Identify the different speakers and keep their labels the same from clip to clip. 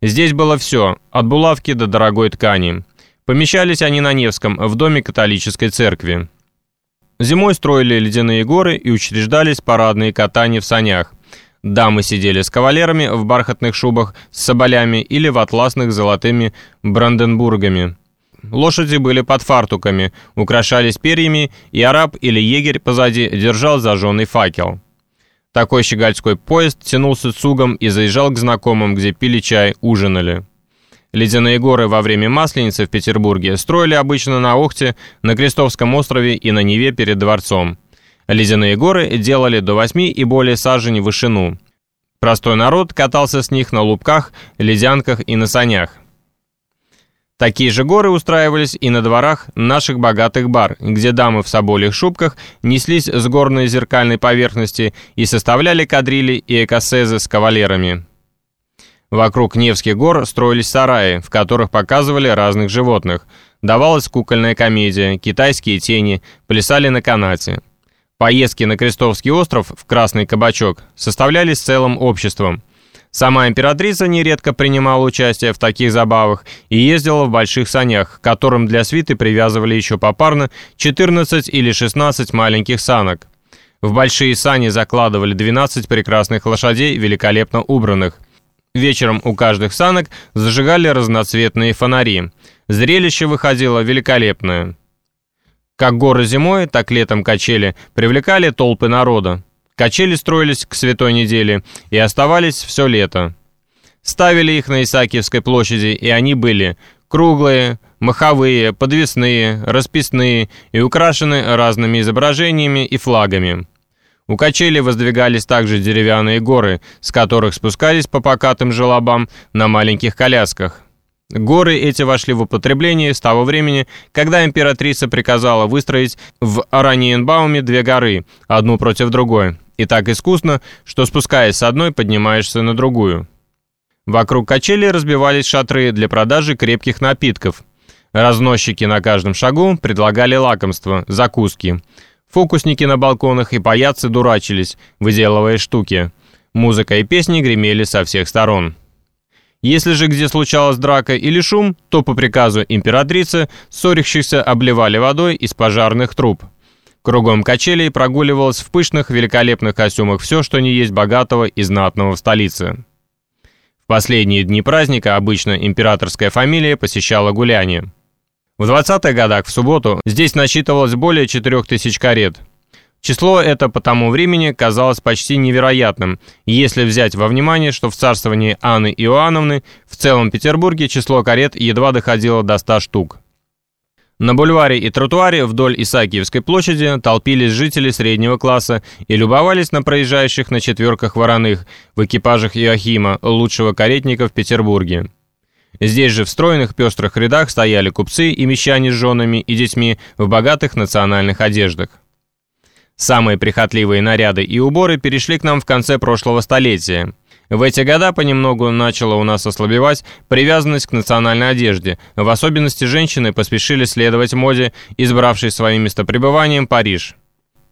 Speaker 1: Здесь было все, от булавки до дорогой ткани. Помещались они на Невском, в доме католической церкви. Зимой строили ледяные горы и учреждались парадные катания в санях. Дамы сидели с кавалерами в бархатных шубах с соболями или в атласных золотыми бранденбургами. Лошади были под фартуками, украшались перьями, и араб или егерь позади держал зажженный факел. Такой щегольской поезд тянулся цугом и заезжал к знакомым, где пили чай, ужинали. Ледяные горы во время Масленицы в Петербурге строили обычно на Охте, на Крестовском острове и на Неве перед дворцом. Ледяные горы делали до 8 и более саженей в вышину. Простой народ катался с них на лубках, ледянках и на санях. Такие же горы устраивались и на дворах наших богатых бар, где дамы в собольих шубках неслись с горной зеркальной поверхности и составляли кадрили и экосезы с кавалерами. Вокруг Невских гор строились сараи, в которых показывали разных животных. Давалась кукольная комедия, китайские тени, плясали на канате. Поездки на Крестовский остров в Красный Кабачок составлялись целым обществом. Сама императрица нередко принимала участие в таких забавах и ездила в больших санях, к которым для свиты привязывали еще попарно 14 или 16 маленьких санок. В большие сани закладывали 12 прекрасных лошадей, великолепно убранных. Вечером у каждых санок зажигали разноцветные фонари. Зрелище выходило великолепное. Как горы зимой, так летом качели привлекали толпы народа. Качели строились к Святой неделе и оставались все лето. Ставили их на Исаакиевской площади, и они были круглые, маховые, подвесные, расписные и украшены разными изображениями и флагами. У качели воздвигались также деревянные горы, с которых спускались по покатым желобам на маленьких колясках. Горы эти вошли в употребление с того времени, когда императрица приказала выстроить в Араньенбауме две горы, одну против другой, и так искусно, что спускаясь с одной, поднимаешься на другую. Вокруг качели разбивались шатры для продажи крепких напитков. Разносчики на каждом шагу предлагали лакомства, закуски. Фокусники на балконах и паяцы дурачились, выделывая штуки. Музыка и песни гремели со всех сторон. Если же где случалась драка или шум, то по приказу императрицы ссорящихся обливали водой из пожарных труб. Кругом качелей прогуливалось в пышных, великолепных костюмах все, что не есть богатого и знатного в столице. В последние дни праздника обычно императорская фамилия посещала гуляние. В 20-х годах в субботу здесь насчитывалось более 4000 карет – Число это по тому времени казалось почти невероятным, если взять во внимание, что в царствовании Анны Иоанновны в целом Петербурге число карет едва доходило до 100 штук. На бульваре и тротуаре вдоль Исаакиевской площади толпились жители среднего класса и любовались на проезжающих на четверках вороных в экипажах Иохима, лучшего каретника в Петербурге. Здесь же в стройных пестрых рядах стояли купцы и мещане с женами и детьми в богатых национальных одеждах. Самые прихотливые наряды и уборы перешли к нам в конце прошлого столетия. В эти года понемногу начала у нас ослабевать привязанность к национальной одежде. В особенности женщины поспешили следовать моде, избравшей своим местопребыванием Париж.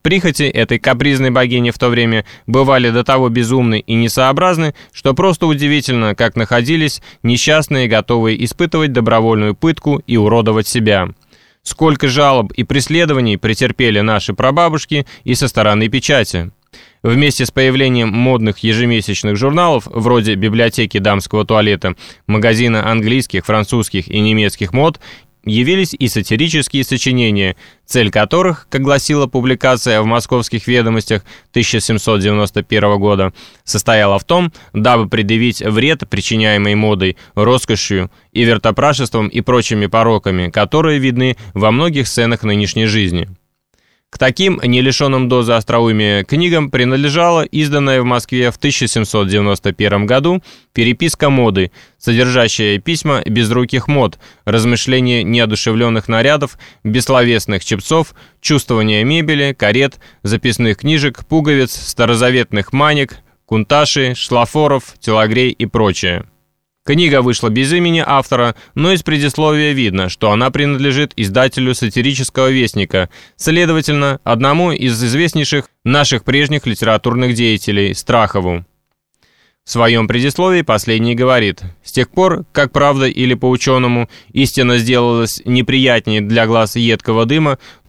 Speaker 1: Прихоти этой капризной богини в то время бывали до того безумны и несообразны, что просто удивительно, как находились несчастные, готовые испытывать добровольную пытку и уродовать себя. Сколько жалоб и преследований претерпели наши прабабушки и со стороны печати. Вместе с появлением модных ежемесячных журналов, вроде библиотеки дамского туалета, магазина английских, французских и немецких мод явились и сатирические сочинения, цель которых, как гласила публикация в «Московских ведомостях» 1791 года, состояла в том, дабы предъявить вред, причиняемый модой, роскошью и вертопрашеством и прочими пороками, которые видны во многих сценах нынешней жизни. К таким, не лишенным дозы остроумия, книгам принадлежала изданная в Москве в 1791 году «Переписка моды», содержащая письма безруких мод, размышления неодушевленных нарядов, бессловесных чепцов, чувствования мебели, карет, записных книжек, пуговиц, старозаветных манек, кунташи, шлафоров, телогрей и прочее. Книга вышла без имени автора, но из предисловия видно, что она принадлежит издателю сатирического вестника, следовательно, одному из известнейших наших прежних литературных деятелей, Страхову. В своем предисловии последний говорит, с тех пор, как правда или по ученому истина сделалась неприятнее для глаз едкого дыма,